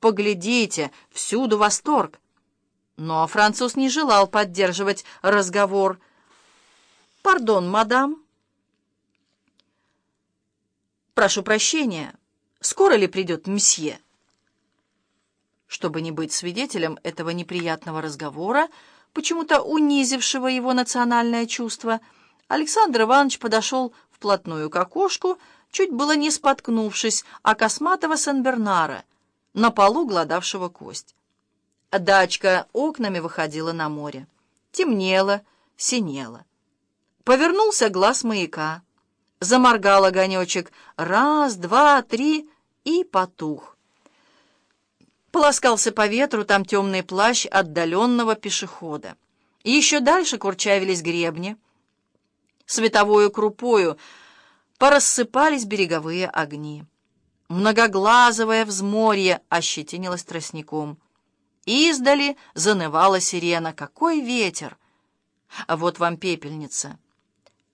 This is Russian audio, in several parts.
Поглядите, всюду восторг!» Но француз не желал поддерживать разговор. «Пардон, мадам». «Прошу прощения, скоро ли придет месье?» Чтобы не быть свидетелем этого неприятного разговора, почему-то унизившего его национальное чувство, Александр Иванович подошел вплотную к окошку, чуть было не споткнувшись о косматого Сен-Бернара, на полу гладавшего кость. Дачка окнами выходила на море. Темнело, синело. Повернулся глаз маяка. Заморгал огонечек. Раз, два, три и потух. Полоскался по ветру там темный плащ отдаленного пешехода. И еще дальше курчавились гребни. Световою крупою порассыпались береговые огни. Многоглазовое взморье ощетинилось тростником. Издали занывала сирена. Какой ветер! А вот вам пепельница.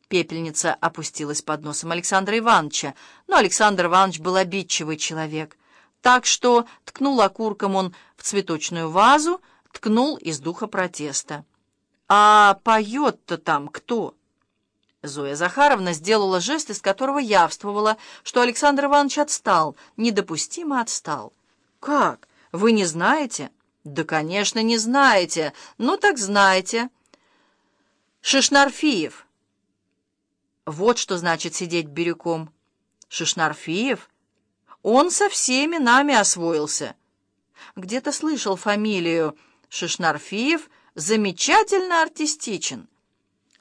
Пепельница опустилась под носом Александра Ивановича, но Александр Иванович был обидчивый человек, так что ткнул окурком он в цветочную вазу, ткнул из духа протеста. «А поет-то там кто?» Зоя Захаровна сделала жест, из которого явствовала, что Александр Иванович отстал, недопустимо отстал. «Как? Вы не знаете?» «Да, конечно, не знаете. Ну так знаете». «Шишнарфиев». Вот что значит сидеть бирюком. Шишнарфиев? Он со всеми нами освоился. Где-то слышал фамилию Шишнарфиев, замечательно артистичен.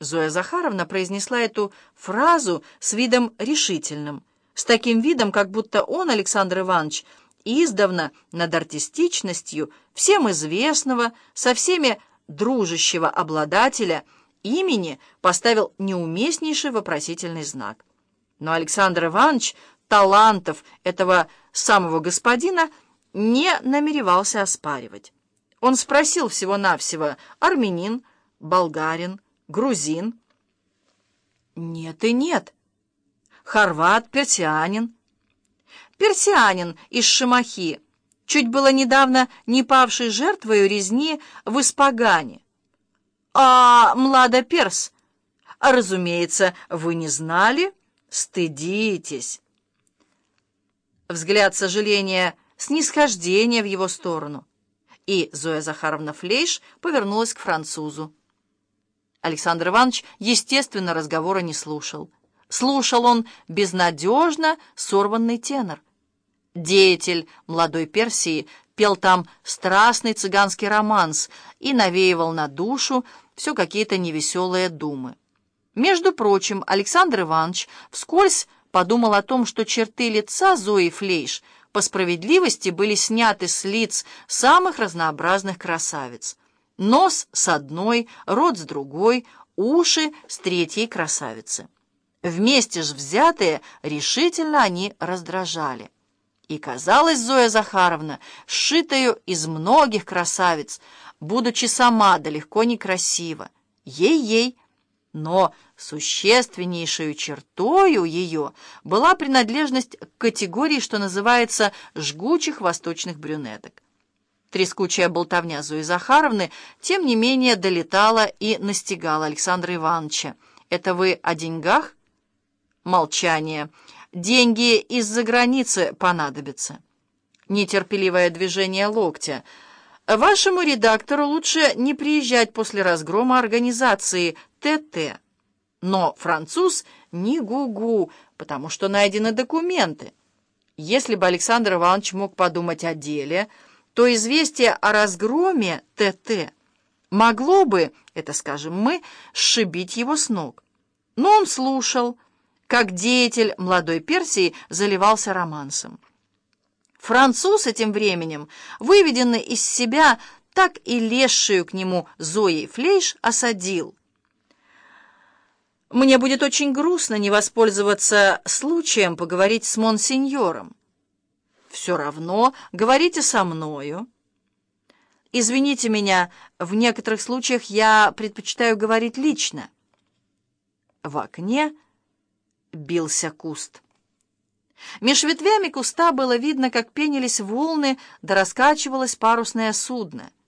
Зоя Захаровна произнесла эту фразу с видом решительным, с таким видом, как будто он, Александр Иванович, издавна над артистичностью всем известного, со всеми дружащего обладателя имени поставил неуместнейший вопросительный знак. Но Александр Иванович талантов этого самого господина не намеревался оспаривать. Он спросил всего-навсего армянин, болгарин, грузин. Нет и нет. Хорват, персианин. Персианин из Шамахи, чуть было недавно не павший жертвою резни в Испагане. А Млада Перс, а, разумеется, вы не знали? Стыдитесь. Взгляд сожаления, снисхождения в его сторону. И Зоя Захаровна Флейш повернулась к французу. Александр Иванович, естественно, разговора не слушал. Слушал он безнадежно сорванный тенор. Деятель молодой Персии пел там страстный цыганский романс и навеивал на душу все какие-то невеселые думы. Между прочим, Александр Иванович вскользь подумал о том, что черты лица Зои Флейш по справедливости были сняты с лиц самых разнообразных красавиц. Нос с одной, рот с другой, уши с третьей красавицы. Вместе же взятые решительно они раздражали. И казалось Зоя Захаровна, сшитою из многих красавиц, будучи сама далеко не красива. Ей-ей, но существеннейшей чертою ее была принадлежность к категории, что называется, жгучих восточных брюнеток. Трескучая болтовня Зои Захаровны, тем не менее, долетала и настигала Александра Ивановича. «Это вы о деньгах?» Молчание. «Деньги из-за границы понадобятся». Нетерпеливое движение локтя. «Вашему редактору лучше не приезжать после разгрома организации ТТ». Но француз не гу-гу, потому что найдены документы. Если бы Александр Иванович мог подумать о деле то известие о разгроме ТТ могло бы, это скажем мы, сшибить его с ног. Но он слушал, как деятель молодой Персии заливался романсом. Француз этим временем, выведенный из себя, так и лезшую к нему Зоей Флейш, осадил. «Мне будет очень грустно не воспользоваться случаем поговорить с монсеньором. Все равно говорите со мною. Извините меня, в некоторых случаях я предпочитаю говорить лично. В окне бился куст. Меж ветвями куста было видно, как пенились волны, да раскачивалось парусное судно —